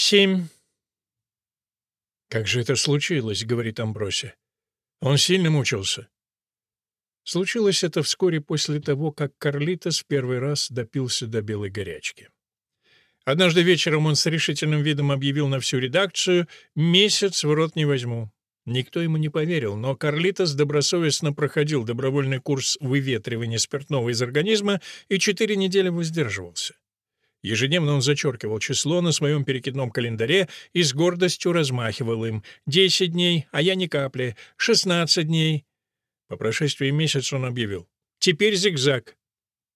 Семь. «Как же это случилось?» — говорит Амброси. «Он сильно мучился». Случилось это вскоре после того, как Карлитос первый раз допился до белой горячки. Однажды вечером он с решительным видом объявил на всю редакцию «Месяц в рот не возьму». Никто ему не поверил, но Карлитос добросовестно проходил добровольный курс выветривания спиртного из организма и четыре недели воздерживался. Ежедневно он зачеркивал число на своем перекидном календаре и с гордостью размахивал им. «Десять дней, а я ни капли. Шестнадцать дней». По прошествии месяца он объявил. «Теперь зигзаг».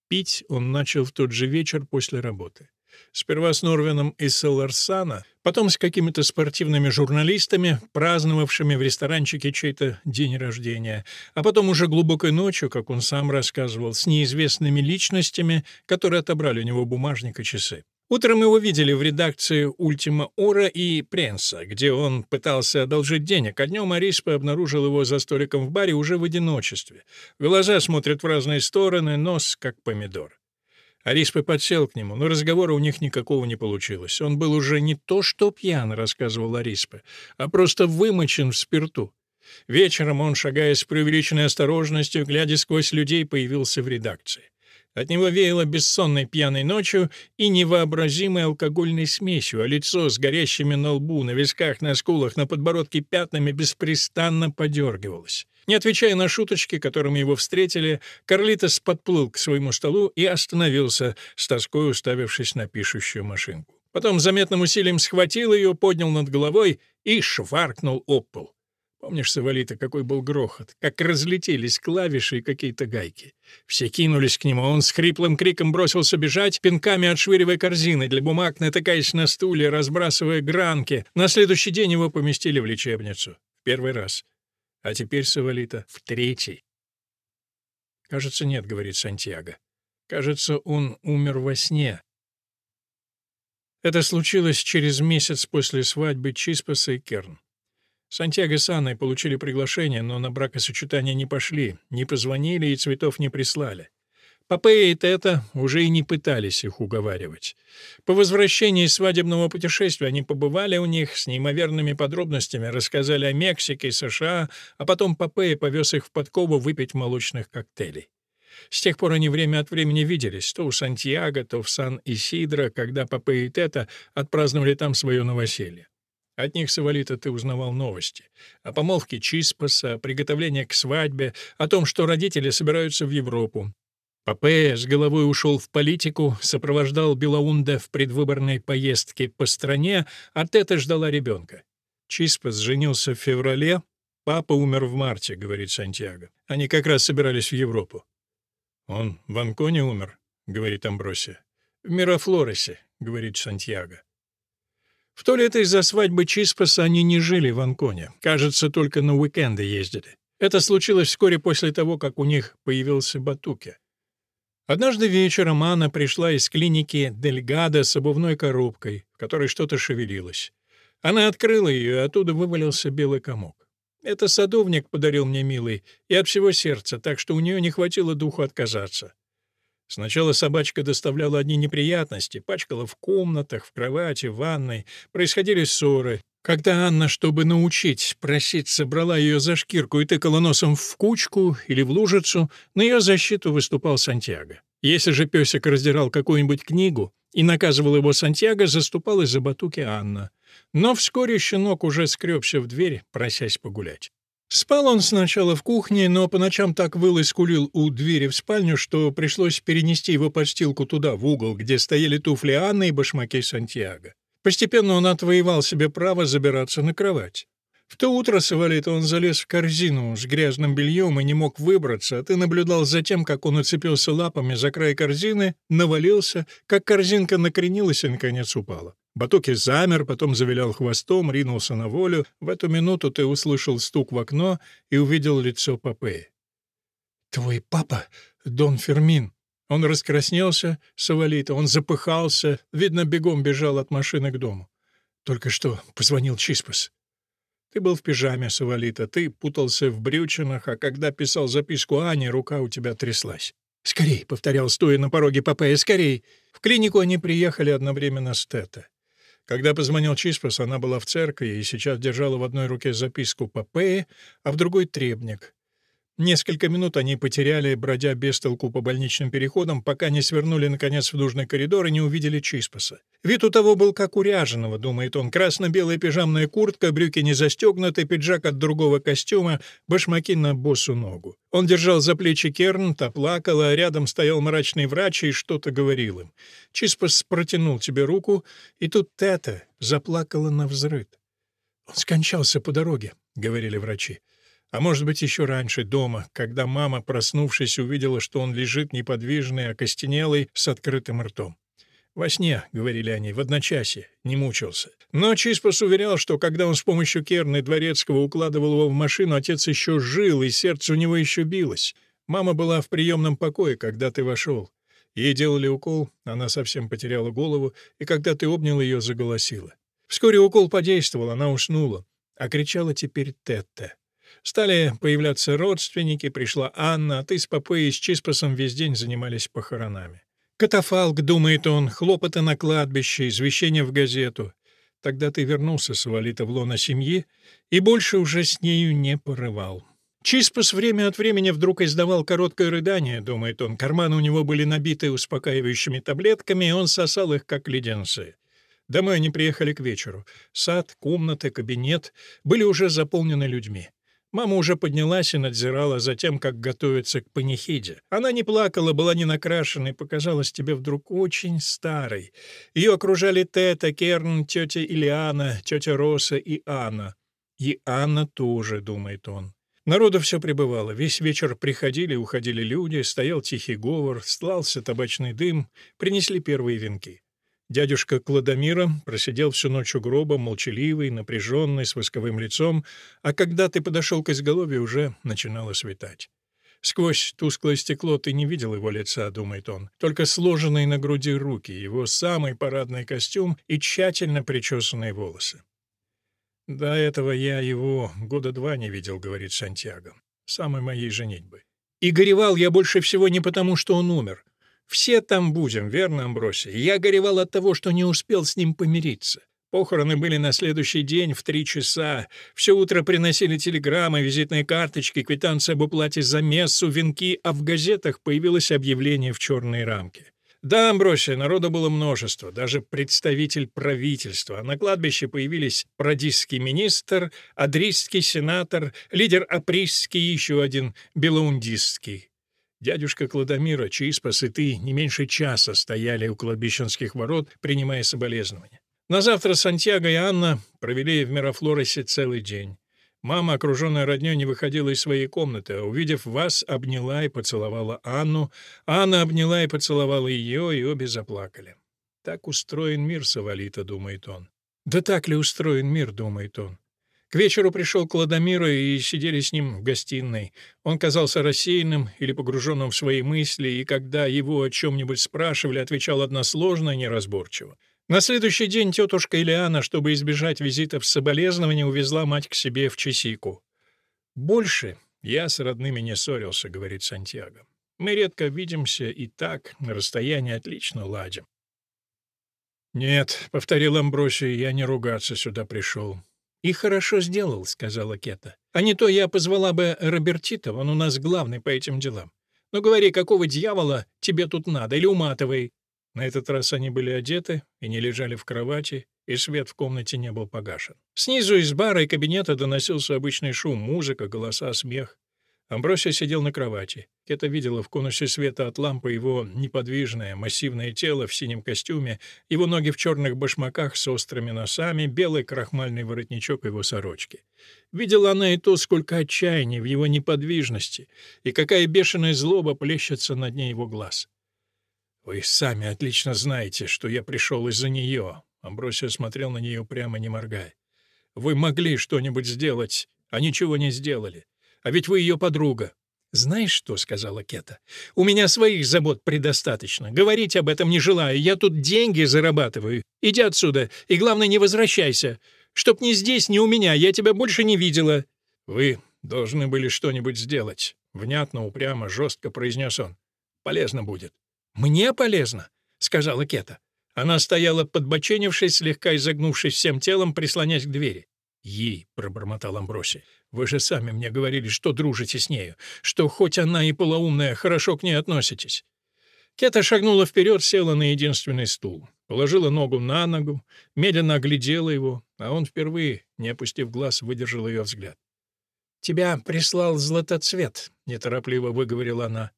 Пить он начал в тот же вечер после работы. Сперва с Норвином из Селларсана, потом с какими-то спортивными журналистами, праздновавшими в ресторанчике чей-то день рождения, а потом уже глубокой ночью, как он сам рассказывал, с неизвестными личностями, которые отобрали у него бумажник и часы. Утром его видели в редакции «Ультима Ора» и «Пренса», где он пытался одолжить денег, а днем Ариспа обнаружил его за столиком в баре уже в одиночестве. Глаза смотрят в разные стороны, нос как помидор. Ариспа подсел к нему, но разговора у них никакого не получилось. Он был уже не то что пьян, рассказывал Ариспа, а просто вымочен в спирту. Вечером он, шагая с преувеличенной осторожностью, глядя сквозь людей, появился в редакции. От него веяло бессонной пьяной ночью и невообразимой алкогольной смесью, а лицо с горящими на лбу, на висках, на скулах, на подбородке пятнами беспрестанно подергивалось. Не отвечая на шуточки, которыми его встретили, Карлитос подплыл к своему столу и остановился, с тоской уставившись на пишущую машинку. Потом заметным усилием схватил ее, поднял над головой и шваркнул об пол. Помнишь, Савалита, какой был грохот? Как разлетелись клавиши и какие-то гайки. Все кинулись к нему, он с хриплым криком бросился бежать, пинками отшвыривая корзины для бумаг, натыкаясь на стулья, разбрасывая гранки. На следующий день его поместили в лечебницу. Первый раз. А теперь, Савалита, в третий. «Кажется, нет», — говорит Сантьяго. «Кажется, он умер во сне». Это случилось через месяц после свадьбы Чиспаса и Керн. Сантьяго с Анной получили приглашение, но на бракосочетание не пошли, не позвонили и цветов не прислали. Попея и Тета уже и не пытались их уговаривать. По возвращении из свадебного путешествия они побывали у них, с неимоверными подробностями рассказали о Мексике и США, а потом Попея повез их в подкову выпить молочных коктейлей. С тех пор они время от времени виделись, то у Сантьяго, то в Сан-Исидро, когда Попея и Тета отпраздновали там свое новоселье. От них, Савалита, ты узнавал новости. О помолвке Чиспаса, о приготовлении к свадьбе, о том, что родители собираются в Европу. Папе с головой ушел в политику, сопровождал Белаунда в предвыборной поездке по стране, а Тета ждала ребенка. Чиспас женился в феврале, папа умер в марте, говорит Сантьяго. Они как раз собирались в Европу. Он в Анконе умер, говорит Амбросия. В Мирафлоресе, говорит Сантьяго. В то лето из-за свадьбы Чиспаса они не жили в Анконе. Кажется, только на уикенды ездили. Это случилось вскоре после того, как у них появился Батуке. Однажды вечером Анна пришла из клиники Дельгада с обувной коробкой, в которой что-то шевелилось. Она открыла ее, и оттуда вывалился белый комок. Это садовник подарил мне, милый, и от всего сердца, так что у нее не хватило духу отказаться. Сначала собачка доставляла одни неприятности, пачкала в комнатах, в кровати, в ванной, происходили ссоры. Когда Анна, чтобы научить проситься, брала ее за шкирку и тыкала носом в кучку или в лужицу, на ее защиту выступал Сантьяго. Если же песик раздирал какую-нибудь книгу и наказывал его Сантьяго, заступалась за батуки Анна. Но вскоре щенок уже скребся в дверь, просясь погулять. Спал он сначала в кухне, но по ночам так выл и скулил у двери в спальню, что пришлось перенести его подстилку туда, в угол, где стояли туфли Анны и башмаки Сантьяго. Постепенно он отвоевал себе право забираться на кровать. В то утро, Савалит, он залез в корзину с грязным бельем и не мог выбраться, а ты наблюдал за тем, как он уцепился лапами за край корзины, навалился, как корзинка накренилась и, наконец, упала. Батуки замер, потом завилял хвостом, ринулся на волю. В эту минуту ты услышал стук в окно и увидел лицо Попеи. «Твой папа, Дон Фермин», он раскраснелся, Савалита, он запыхался, видно, бегом бежал от машины к дому. Только что позвонил Чиспас. Ты был в пижаме, Савалита, ты путался в брючинах, а когда писал записку Ане, рука у тебя тряслась. «Скорей!» — повторял, стоя на пороге Папея, «скорей!» В клинику они приехали одновременно с Тета. Когда позвонил Чиспас, она была в церкви и сейчас держала в одной руке записку Попеи, а в другой — требник. Несколько минут они потеряли, бродя без толку по больничным переходам, пока не свернули, наконец, в нужный коридор и не увидели Чиспаса. Вид у того был как у ряженого, думает он. Красно-белая пижамная куртка, брюки не застегнуты, пиджак от другого костюма, башмаки на босу ногу. Он держал за плечи Керн, та плакала, а рядом стоял мрачный врач и что-то говорил им. Чиспас протянул тебе руку, и тут Тета заплакала на взрыв. «Он скончался по дороге», — говорили врачи. А может быть, еще раньше, дома, когда мама, проснувшись, увидела, что он лежит неподвижный, окостенелый, с открытым ртом. «Во сне», — говорили они, — «в одночасье, не мучился». Но Чиспас уверял, что когда он с помощью Керны Дворецкого укладывал его в машину, отец еще жил, и сердце у него еще билось. Мама была в приемном покое, когда ты вошел. Ей делали укол, она совсем потеряла голову, и когда ты обнял ее, заголосила. Вскоре укол подействовал, она уснула, а кричала теперь Тетта. Стали появляться родственники, пришла Анна, а ты с и с Чиспасом весь день занимались похоронами. Катафалк, думает он, хлопоты на кладбище, извещение в газету. Тогда ты вернулся с Валита в лоно семьи и больше уже с нею не порывал. Чиспас время от времени вдруг издавал короткое рыдание, думает он. Карманы у него были набиты успокаивающими таблетками, и он сосал их, как леденцы. Домой они приехали к вечеру. Сад, комнаты, кабинет были уже заполнены людьми. Мама уже поднялась и надзирала за тем, как готовится к панихиде. Она не плакала, была не накрашена и показалась тебе вдруг очень старой. Ее окружали Тета, Керн, тетя Ильяна, тетя Роса и Анна. И Анна тоже, думает он. Народу все пребывало. Весь вечер приходили и уходили люди, стоял тихий говор, стлался табачный дым, принесли первые венки. Дядюшка Кладомира просидел всю ночь у гроба, молчаливый, напряженный, с восковым лицом, а когда ты подошел к изголовью, уже начинало светать. Сквозь тусклое стекло ты не видел его лица, думает он, только сложенные на груди руки, его самый парадный костюм и тщательно причесанные волосы. «До этого я его года два не видел», — говорит Сантьяго, — «самой моей женитьбы. И горевал я больше всего не потому, что он умер, все там будем, верно, Амбросий? Я горевал от того, что не успел с ним помириться. Похороны были на следующий день в три часа. Все утро приносили телеграммы, визитные карточки, квитанции об уплате за мессу, венки, а в газетах появилось объявление в черной рамке. Да, Амбросия, народа было множество, даже представитель правительства. На кладбище появились продистский министр, адрийский сенатор, лидер априйский и еще один белоундистский. Дядюшка Кладомира, Чиспас и ты не меньше часа стояли у кладбищенских ворот, принимая соболезнования. На завтра Сантьяго и Анна провели в Мерафлоросе целый день. Мама, окруженная роднёй, не выходила из своей комнаты, увидев вас, обняла и поцеловала Анну. Анна обняла и поцеловала ее, и обе заплакали. «Так устроен мир, Савалита», — думает он. «Да так ли устроен мир», — думает он. К вечеру пришел Кладомира и сидели с ним в гостиной. Он казался рассеянным или погруженным в свои мысли, и когда его о чем-нибудь спрашивали, отвечал односложно и неразборчиво. На следующий день тетушка Ильяна, чтобы избежать визитов с соболезнованием, увезла мать к себе в Чесику. «Больше я с родными не ссорился», — говорит Сантьяго. «Мы редко видимся и так, на расстоянии отлично ладим». «Нет», — повторил Амбросий, — «я не ругаться сюда пришел. «И хорошо сделал», — сказала Кета. «А не то я позвала бы Робертита, он у нас главный по этим делам. Ну говори, какого дьявола тебе тут надо, или уматывай». На этот раз они были одеты и не лежали в кровати, и свет в комнате не был погашен. Снизу из бара и кабинета доносился обычный шум, музыка, голоса, смех. Амбросия сидел на кровати. Кета видела в конусе света от лампы его неподвижное, массивное тело в синем костюме, его ноги в черных башмаках с острыми носами, белый крахмальный воротничок его сорочки. Видела она и то, сколько отчаяния в его неподвижности, и какая бешеная злоба плещется на дне его глаз. «Вы сами отлично знаете, что я пришел из-за нее», — Амбросия смотрел на нее прямо не моргая. «Вы могли что-нибудь сделать, а ничего не сделали. А ведь вы ее подруга». «Знаешь что?» — сказала Кета. «У меня своих забот предостаточно. Говорить об этом не желаю. Я тут деньги зарабатываю. Иди отсюда. И, главное, не возвращайся. Чтоб ни здесь, ни у меня. Я тебя больше не видела». «Вы должны были что-нибудь сделать», — внятно, упрямо, жестко произнес он. «Полезно будет». «Мне полезно?» — сказала Кета. Она стояла подбоченившись, слегка изогнувшись всем телом, прислонясь к двери. «Ей», — пробормотал Амброси, — «вы же сами мне говорили, что дружите с нею, что хоть она и полоумная, хорошо к ней относитесь». Кета шагнула вперед, села на единственный стул, положила ногу на ногу, медленно оглядела его, а он впервые, не опустив глаз, выдержал ее взгляд. «Тебя прислал Златоцвет», — неторопливо выговорила она.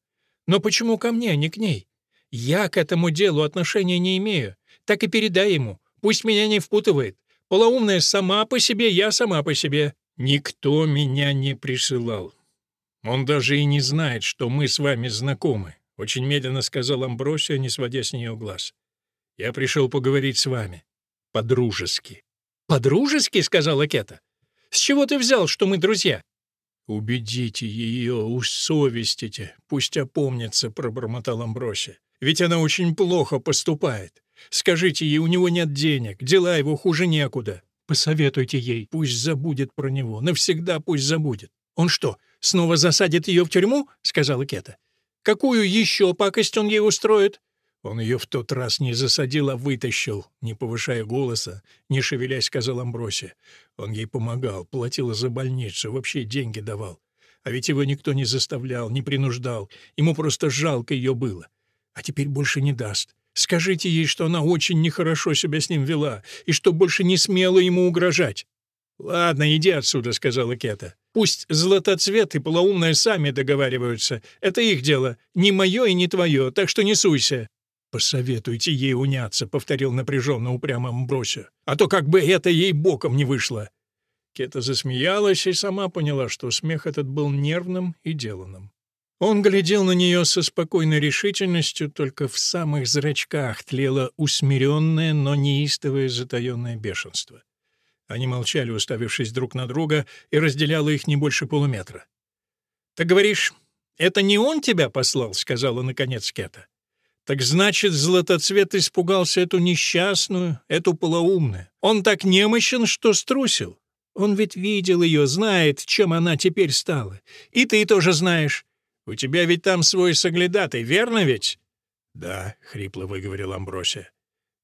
«Но почему ко мне, а не к ней? Я к этому делу отношения не имею. Так и передай ему. Пусть меня не впутывает. Полоумная сама по себе, я сама по себе. Никто меня не присылал. Он даже и не знает, что мы с вами знакомы, очень медленно сказал Амбросия, не сводя с нее глаз. Я пришел поговорить с вами. По-дружески. По-дружески, сказала Кета. С чего ты взял, что мы друзья? «Убедите ее, усовестите, пусть опомнится», — пробормотал Амбросия. «Ведь она очень плохо поступает. Скажите ей, у него нет денег, дела его хуже некуда. Посоветуйте ей, пусть забудет про него, навсегда пусть забудет. Он что, снова засадит ее в тюрьму?» — сказала Кета. «Какую еще пакость он ей устроит?» Он ее в тот раз не засадил, а вытащил, не повышая голоса, не шевелясь, сказал Амбросе. Он ей помогал, платил за больницу, вообще деньги давал. А ведь его никто не заставлял, не принуждал, ему просто жалко ее было. А теперь больше не даст. Скажите ей, что она очень нехорошо себя с ним вела, и что больше не смела ему угрожать». «Ладно, иди отсюда», — сказала Кета. «Пусть Златоцвет и Полоумная сами договариваются. Это их дело, не мое и не твое, так что не суйся». «Посоветуйте ей уняться», — повторил напряженно упрямо Амбросия. «А то как бы это ей боком не вышло». Кета засмеялась и сама поняла, что смех этот был нервным и деланным. Он глядел на нее со спокойной решительностью, только в самых зрачках тлело усмиренное, но неистовое затаенное бешенство. Они молчали, уставившись друг на друга, и разделяло их не больше полуметра. «Ты говоришь, это не он тебя послал?» — сказала наконец Кета. «Так значит, Златоцвет испугался эту несчастную, эту полоумную. Он так немощен, что струсил. Он ведь видел ее, знает, чем она теперь стала. И ты тоже знаешь. У тебя ведь там свой соглядатый, верно ведь?» «Да», — хрипло выговорил Амбросия.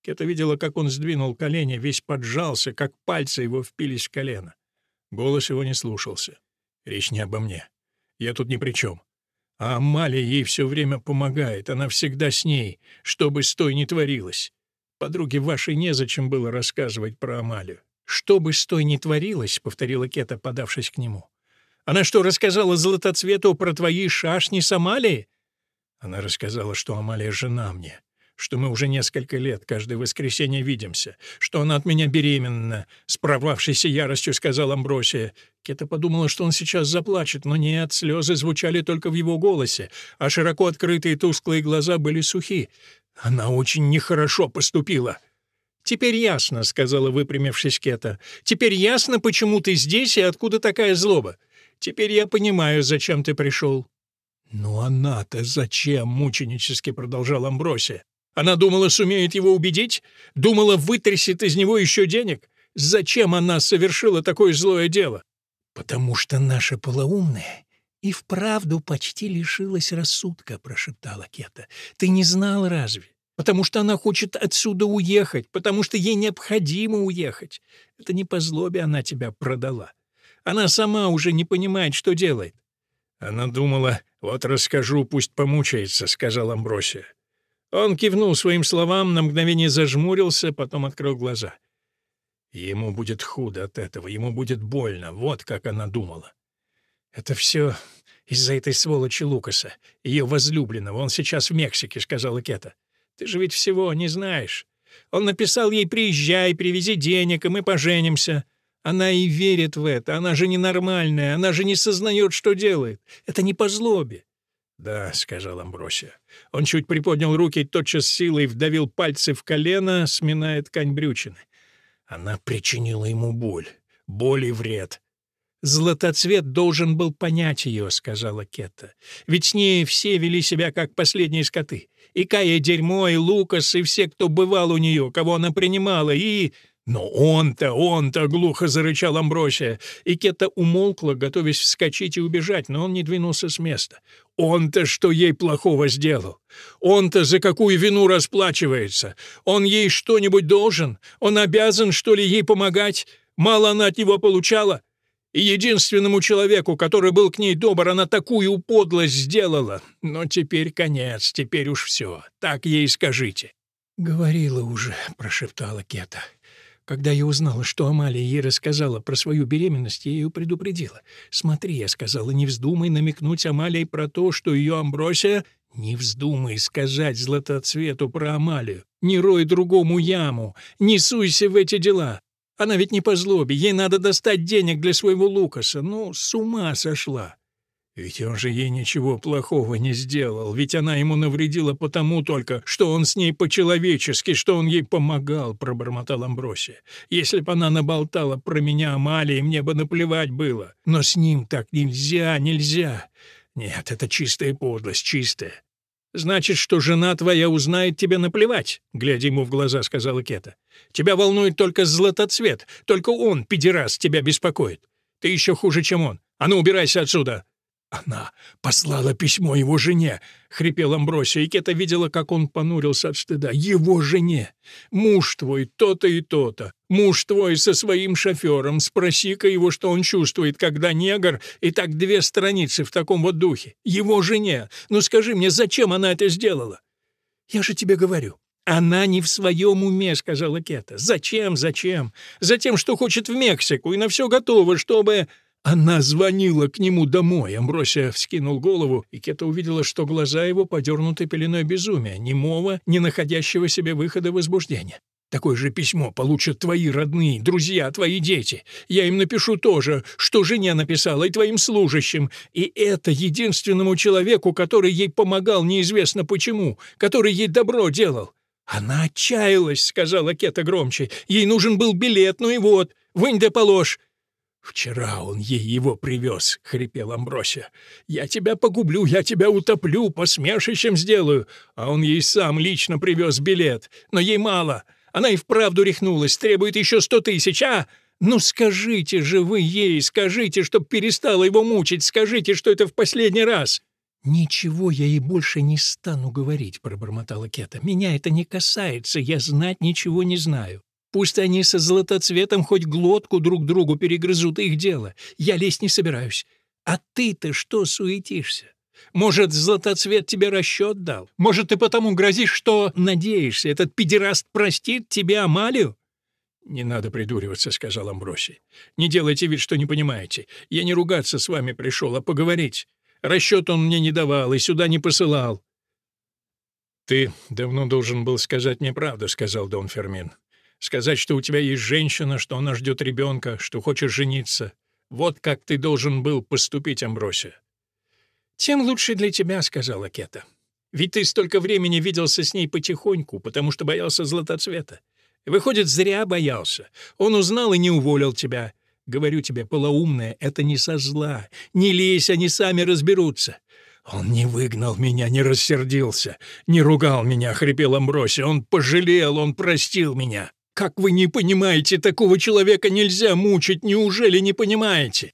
Кета видела, как он сдвинул колени, весь поджался, как пальцы его впились в колено. Голос его не слушался. «Речь не обо мне. Я тут ни при чем. А Амалия ей все время помогает, она всегда с ней, что бы с той ни творилось. Подруге вашей незачем было рассказывать про Амалию. «Что бы с той ни творилось», — повторила Кета, подавшись к нему. Она что, рассказала Златоцвету про твои шашни с Амалией?» Она рассказала, что Амалия жена мне, что мы уже несколько лет каждое воскресенье видимся, что она от меня беременна, с прорвавшейся яростью сказал Амбросия. Кета подумала, что он сейчас заплачет, но нет, слезы звучали только в его голосе, а широко открытые тусклые глаза были сухи. Она очень нехорошо поступила. «Теперь ясно», — сказала выпрямившись Кета. «Теперь ясно, почему ты здесь и откуда такая злоба. Теперь я понимаю, зачем ты пришел». «Ну она-то зачем?» — мученически продолжал Амбросия. «Она думала, сумеет его убедить? Думала, вытрясет из него еще денег? Зачем она совершила такое злое дело?» «Потому что наша полоумная и вправду почти лишилась рассудка», — прошептала Кета. «Ты не знал разве? Потому что она хочет отсюда уехать, потому что ей необходимо уехать. Это не по злобе она тебя продала. Она сама уже не понимает, что делает». Она думала, «Вот расскажу, пусть помучается», — сказал Амбросия. Он кивнул своим словам, на мгновение зажмурился, потом открыл глаза. Ему будет худо от этого, ему будет больно, вот как она думала. «Это все из-за этой сволочи Лукаса, ее возлюбленного, он сейчас в Мексике», — сказала Кета. «Ты же ведь всего не знаешь. Он написал ей «приезжай, привези денег, и мы поженимся». Она и верит в это. Она же ненормальная. Она же не сознает, что делает. Это не по злобе. «Да», — сказал Амбросия. Он чуть приподнял руки и тотчас силой вдавил пальцы в колено, сминая ткань брючины. Она причинила ему боль. Боль и вред. «Златоцвет должен был понять ее», — сказала Кетта. «Ведь с ней все вели себя как последние скоты. И Кая Дерьмо, и Лукас, и все, кто бывал у нее, кого она принимала, и...» «Но он-то, он-то!» — глухо зарычал Амбросия. И Кета умолкла, готовясь вскочить и убежать, но он не двинулся с места. «Он-то что ей плохого сделал? Он-то за какую вину расплачивается? Он ей что-нибудь должен? Он обязан, что ли, ей помогать? Мало она от него получала?» И единственному человеку, который был к ней добр, она такую подлость сделала. Но теперь конец, теперь уж все. Так ей скажите». «Говорила уже», — прошептала Кета. Когда я узнала, что Амалия ей рассказала про свою беременность, я ее предупредила. «Смотри», — я сказала, — «не вздумай намекнуть Амалии про то, что ее Амбросия...» «Не вздумай сказать Златоцвету про Амалию. Не рой другому яму. Не суйся в эти дела. Она ведь не по злобе. Ей надо достать денег для своего Лукаса. Ну, с ума сошла». Ведь он же ей ничего плохого не сделал, ведь она ему навредила потому только, что он с ней по-человечески, что он ей помогал, — пробормотал Амбросия. Если бы она наболтала про меня Амалии, мне бы наплевать было. Но с ним так нельзя, нельзя. Нет, это чистая подлость, чистая. «Значит, что жена твоя узнает тебя наплевать», — глядя ему в глаза, сказала Кета. «Тебя волнует только златоцвет, только он, педерас, тебя беспокоит. Ты еще хуже, чем он. А ну, убирайся отсюда!» «Она послала письмо его жене», — хрипел Амбросия, и Кета видела, как он понурился от стыда. «Его жене! Муж твой то-то и то-то. Муж твой со своим шофером. Спроси-ка его, что он чувствует, когда негр, и так две страницы в таком вот духе. Его жене! Ну скажи мне, зачем она это сделала?» «Я же тебе говорю, «Она не в своем уме», — сказала Кета. «Зачем, зачем? Затем, что хочет в Мексику, и на все готово, чтобы...» Она звонила к нему домой. Амбросия вскинул голову, и Кета увидела, что глаза его подернуты пеленой безумия, немого, не находящего себе выхода возбуждения. Такое же письмо получат твои родные, друзья, твои дети. Я им напишу тоже, что жене написала, и твоим служащим. И это единственному человеку, который ей помогал неизвестно почему, который ей добро делал. «Она отчаялась», — сказала Кета громче. «Ей нужен был билет, ну и вот, вынь да положь. «Вчера он ей его привез», — хрипел Амбросия. «Я тебя погублю, я тебя утоплю, посмешищем сделаю». А он ей сам лично привез билет. Но ей мало. Она и вправду рехнулась, требует еще сто тысяч, а? Ну скажите же вы ей, скажите, чтоб перестала его мучить, скажите, что это в последний раз». «Ничего я ей больше не стану говорить», — пробормотала Кета. «Меня это не касается, я знать ничего не знаю». Пусть они со золотоцветом хоть глотку друг другу перегрызут, их дело. Я лезть не собираюсь. А ты-то что суетишься? Может, золотоцвет тебе расчет дал? Может, ты потому грозишь, что надеешься, этот педераст простит тебе Амалию?» «Не надо придуриваться», — сказал Амбросий. «Не делайте вид, что не понимаете. Я не ругаться с вами пришел, а поговорить. Расчет он мне не давал и сюда не посылал». «Ты давно должен был сказать мне правду», — сказал Дон Фермин. Сказать, что у тебя есть женщина, что она ждет ребенка, что хочешь жениться. Вот как ты должен был поступить, Амбросия». «Тем лучше для тебя», — сказала Кета. «Ведь ты столько времени виделся с ней потихоньку, потому что боялся златоцвета. Выходит, зря боялся. Он узнал и не уволил тебя. Говорю тебе, полоумная, это не со зла. Не лезь, они сами разберутся». «Он не выгнал меня, не рассердился, не ругал меня», — хрипел Амбросия. «Он пожалел, он простил меня». Как вы не понимаете, такого человека нельзя мучить, неужели не понимаете?»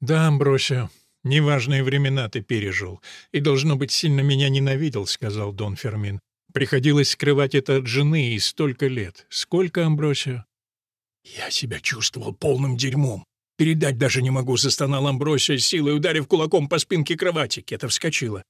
«Да, Амбросио, неважные времена ты пережил, и, должно быть, сильно меня ненавидел», — сказал Дон Фермин. «Приходилось скрывать это от жены и столько лет. Сколько, Амбросио?» «Я себя чувствовал полным дерьмом. Передать даже не могу», — застонал Амбросио, силой ударив кулаком по спинке кровати. Кета вскочила.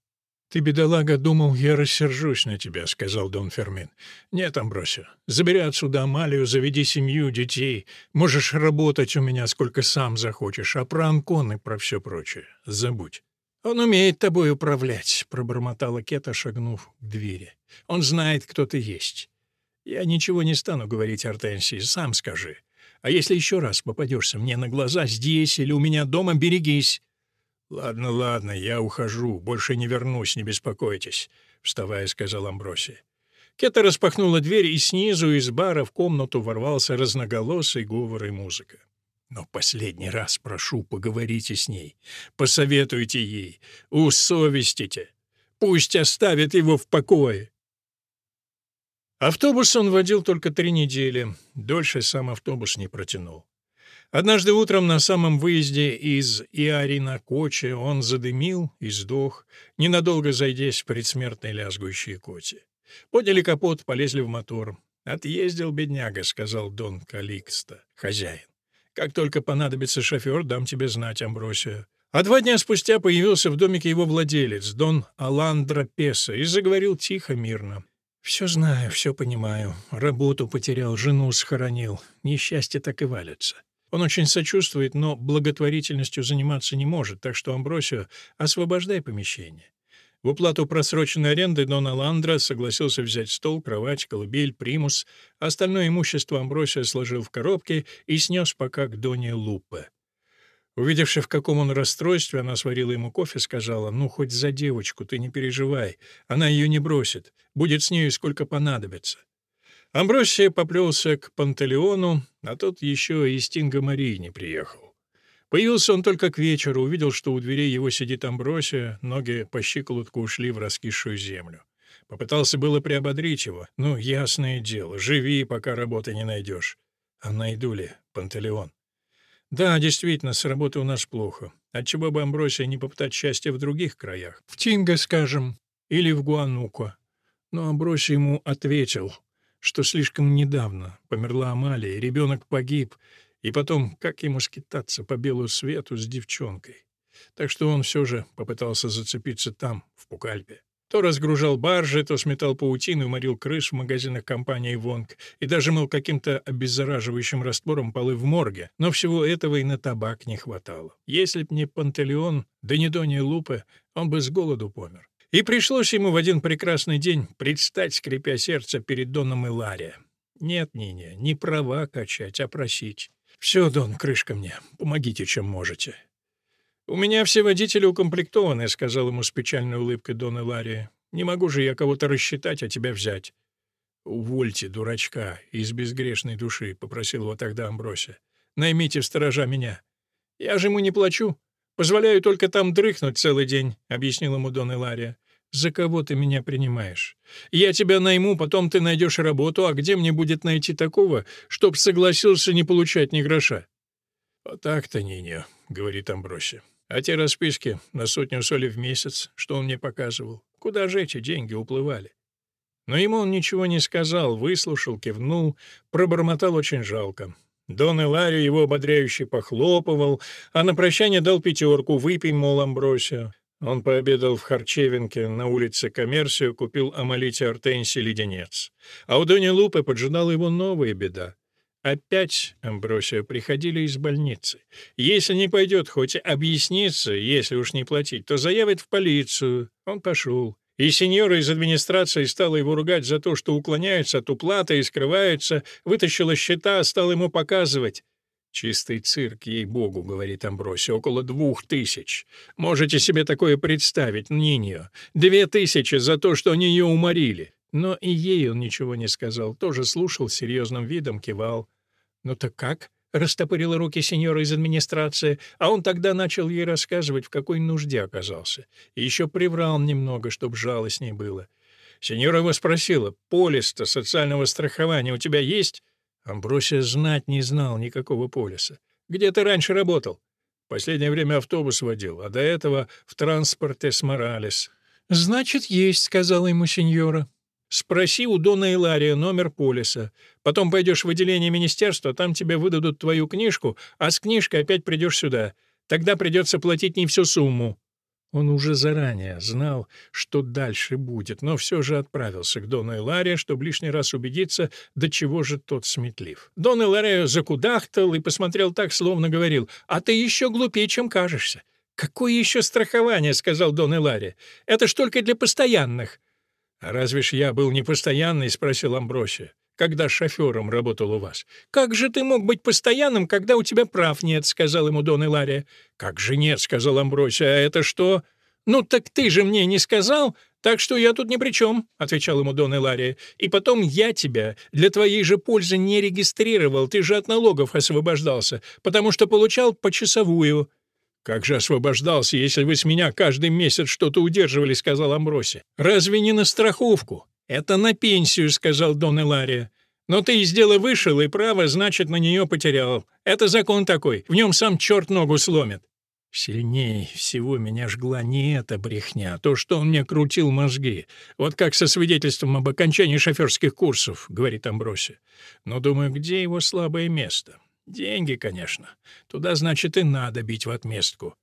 «Ты, бедолага, думал, я рассержусь на тебя», — сказал Дон Фермин. «Нет, Амбросио, забери отсюда Амалию, заведи семью, детей. Можешь работать у меня сколько сам захочешь, а про Анкон и про все прочее забудь». «Он умеет тобой управлять», — пробормотала Кета, шагнув к двери. «Он знает, кто ты есть. Я ничего не стану говорить Артенсии, сам скажи. А если еще раз попадешься мне на глаза здесь или у меня дома, берегись. «Ладно, ладно, я ухожу, больше не вернусь, не беспокойтесь», — вставая, сказал Амбросий. Кета распахнула дверь, и снизу из бара в комнату ворвался разноголосый говор и музыка. «Но последний раз прошу, поговорите с ней, посоветуйте ей, усовестите, пусть оставит его в покое». Автобус он водил только три недели, дольше сам автобус не протянул. Однажды утром на самом выезде из Иарина Кочи он задымил и сдох, ненадолго зайдясь в предсмертной лязгующей коте. Подняли капот, полезли в мотор. «Отъездил бедняга», — сказал Дон Каликста, хозяин. «Как только понадобится шофер, дам тебе знать, Амбросио». А два дня спустя появился в домике его владелец, Дон Аландро Песа, и заговорил тихо, мирно. «Все знаю, все понимаю. Работу потерял, жену схоронил. Несчастье так и валится. Он очень сочувствует, но благотворительностью заниматься не может, так что, Амбросио, освобождай помещение. В уплату просроченной аренды Дон Аландро согласился взять стол, кровать, колыбель, примус. Остальное имущество Амбросио сложил в коробке и снес пока к Доне Лупе. Увидевши, в каком он расстройстве, она сварила ему кофе, сказала, «Ну, хоть за девочку, ты не переживай, она ее не бросит, будет с нею сколько понадобится». Амбросия поплелся к Пантелеону, а тот еще и Стинга Марии не приехал. Появился он только к вечеру, увидел, что у дверей его сидит Амбросия, ноги по щиколотку ушли в раскисшую землю. Попытался было приободрить его. «Ну, ясное дело, живи, пока работы не найдешь». «А найду ли, Пантелеон?» «Да, действительно, с работы у нас плохо. Отчего бы Амбросия не попытать счастья в других краях? В Тинго, скажем, или в Гуануко». Но Амбросия ему ответил, что слишком недавно померла Амалия, ребенок погиб, и потом, как ему скитаться по белу свету с девчонкой? Так что он все же попытался зацепиться там, в Пукальпе. То разгружал баржи, то сметал паутину и морил крыш в магазинах компании «Вонг», и даже мыл каким-то обеззараживающим раствором полы в морге, но всего этого и на табак не хватало. Если б не Пантелеон, да не Донья Лупе, он бы с голоду помер. И пришлось ему в один прекрасный день предстать, скрипя сердце, перед Доном Илария. Нет, Нине, не права качать, а просить. «Все, Дон, крышка мне. Помогите, чем можете». «У меня все водители укомплектованы», — сказал ему с печальной улыбкой Дон Илария. «Не могу же я кого-то рассчитать, а тебя взять». «Увольте, дурачка, из безгрешной души», — попросил его тогда Амбросия. «Наймите сторожа меня». «Я же ему не плачу. Позволяю только там дрыхнуть целый день», — объяснил ему Дон Илария. «За кого ты меня принимаешь? Я тебя найму, потом ты найдешь работу, а где мне будет найти такого, чтоб согласился не получать ни гроша?» «Вот так-то, Ниньо», — говорит Амброси. «А те расписки на сотню соли в месяц, что он мне показывал, куда же эти деньги уплывали?» Но ему он ничего не сказал, выслушал, кивнул, пробормотал очень жалко. Дон Иларио его ободряюще похлопывал, а на прощание дал пятерку, выпей, мол, Амбросио. Он пообедал в Харчевинке на улице Коммерсию, купил Амалите Артенси леденец. А у Дони Лупы поджидала его новая беда. Опять, Амбросио, приходили из больницы. Если не пойдет хоть объясниться, если уж не платить, то заявит в полицию. Он пошел. И сеньора из администрации стала его ругать за то, что уклоняется от уплаты и скрывается, вытащила счета, стала ему показывать. «Чистый цирк, ей-богу», — говорит Амбросий, — «около двух тысяч. Можете себе такое представить, Ниньо? Две тысячи за то, что они ее уморили». Но и ей он ничего не сказал, тоже слушал серьезным видом, кивал. «Ну так как?» — растопырила руки сеньора из администрации, а он тогда начал ей рассказывать, в какой нужде оказался. И еще приврал немного, чтоб жалостней было. Сеньора его спросила, «Полис-то социального страхования у тебя есть?» Амбросия знать не знал никакого полиса. «Где ты раньше работал?» «Последнее время автобус водил, а до этого в транспорте с Моралес». «Значит, есть», — сказала ему сеньора. «Спроси у Дона Илария номер полиса. Потом пойдешь в отделение министерства, там тебе выдадут твою книжку, а с книжкой опять придешь сюда. Тогда придется платить не всю сумму. Он уже заранее знал, что дальше будет, но все же отправился к Дону Иларе, чтобы лишний раз убедиться, до чего же тот сметлив. Дон Иларе закудахтал и посмотрел так, словно говорил, «А ты еще глупее, чем кажешься». «Какое еще страхование?» — сказал Дон Иларе. «Это ж только для постоянных». «А разве ж я был непостоянный?» — спросил Амбросия когда шофером работал у вас. «Как же ты мог быть постоянным, когда у тебя прав нет?» — сказал ему Дон Илария. «Как же нет?» — сказал Амбросия. «А это что?» «Ну так ты же мне не сказал, так что я тут ни при чем», — отвечал ему Дон Илария. «И потом я тебя для твоей же пользы не регистрировал, ты же от налогов освобождался, потому что получал почасовую». «Как же освобождался, если вы с меня каждый месяц что-то удерживали», — сказал Амброси. «Разве не на страховку? «Это на пенсию», — сказал Дон Илария. «Но ты из дела вышел, и право, значит, на нее потерял. Это закон такой, в нем сам черт ногу сломит». Сильнее всего меня жгла не эта брехня, а то, что он мне крутил мозги. Вот как со свидетельством об окончании шоферских курсов, — говорит Амброси. Но думаю, где его слабое место? Деньги, конечно. Туда, значит, и надо бить в отместку.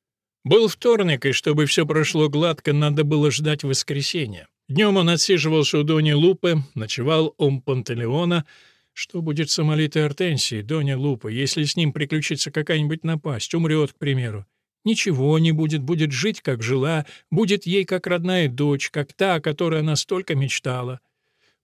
Был вторник, и чтобы все прошло гладко, надо было ждать воскресенья. Днем он отсиживался у Дони Лупы, ночевал у Пантелеона. Что будет с Амалитой Артенсией, Доня Лупа, если с ним приключится какая-нибудь напасть, умрет, к примеру? Ничего не будет, будет жить, как жила, будет ей как родная дочь, как та, о которой она столько мечтала.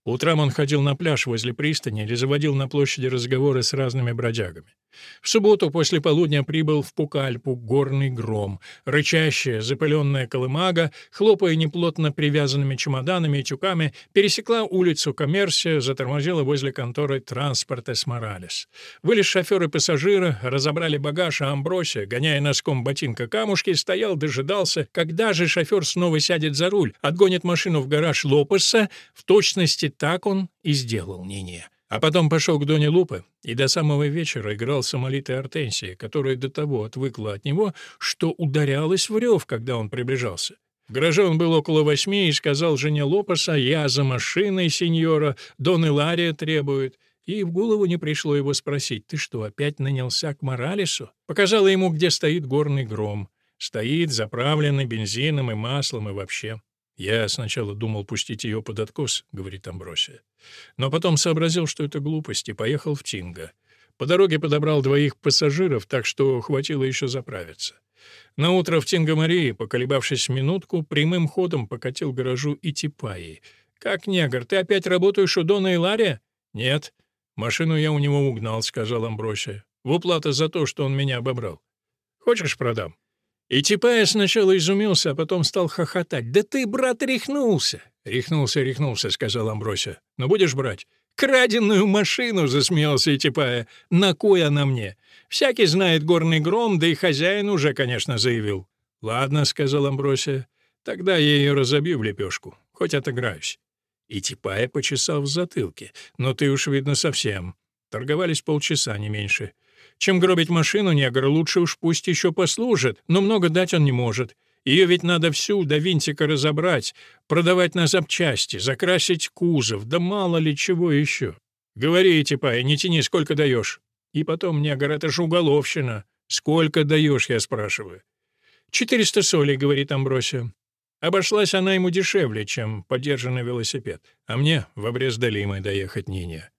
Утром он ходил на пляж возле пристани или заводил на площади разговоры с разными бродягами. В субботу после полудня прибыл в Пукальпу горный гром. Рычащая, запыленная колымага, хлопая неплотно привязанными чемоданами и тюками, пересекла улицу Коммерсия, затормозила возле конторы транспорта с Моралес. Вылез шофер и пассажиры, разобрали багаж, а Амбросия, гоняя носком ботинка камушки, стоял, дожидался, когда же шофер снова сядет за руль, отгонит машину в гараж Лопеса, в точности так он и сделал Нине. А потом пошел к Доне Лупе и до самого вечера играл с Амалитой Артенсией, которая до того отвыкла от него, что ударялась в рев, когда он приближался. В гараже он был около восьми и сказал жене Лопеса «Я за машиной, сеньора, Дон Илария требует». И в голову не пришло его спросить «Ты что, опять нанялся к Моралесу?» Показала ему, где стоит горный гром. Стоит, заправленный бензином и маслом и вообще. «Я сначала думал пустить ее под откос», — говорит Амбросия. Но потом сообразил, что это глупость, и поехал в Тинго. По дороге подобрал двоих пассажиров, так что хватило еще заправиться. На утро в Тинго-Марии, поколебавшись минутку, прямым ходом покатил гаражу Итипаи. «Как, негр, ты опять работаешь у Дона и Лария?» «Нет. Машину я у него угнал», — сказал Амбросия. «В уплату за то, что он меня обобрал. Хочешь, продам?» И Типая сначала изумился, а потом стал хохотать. «Да ты, брат, рехнулся!» «Рехнулся, рехнулся», — сказал Амброся. «Но будешь брать?» «Краденную машину!» — засмеялся Типая. «На кой она мне? Всякий знает горный гром, да и хозяин уже, конечно, заявил». «Ладно», — сказал Амбросия. «Тогда я ее разобью в лепешку. Хоть отыграюсь». И Типая почесал в затылке. «Но ты уж, видно, совсем». Торговались полчаса, не меньше. Чем гробить машину негр, лучше уж пусть еще послужит, но много дать он не может. Ее ведь надо всю до винтика разобрать, продавать на запчасти, закрасить кузов, да мало ли чего еще. Говори, Типай, не тяни, сколько даешь. И потом, негр, это ж уголовщина. Сколько даешь, я спрашиваю. «Четыреста солей», — говорит Амбросия. Обошлась она ему дешевле, чем подержанный велосипед. А мне в обрез долимой доехать Нине.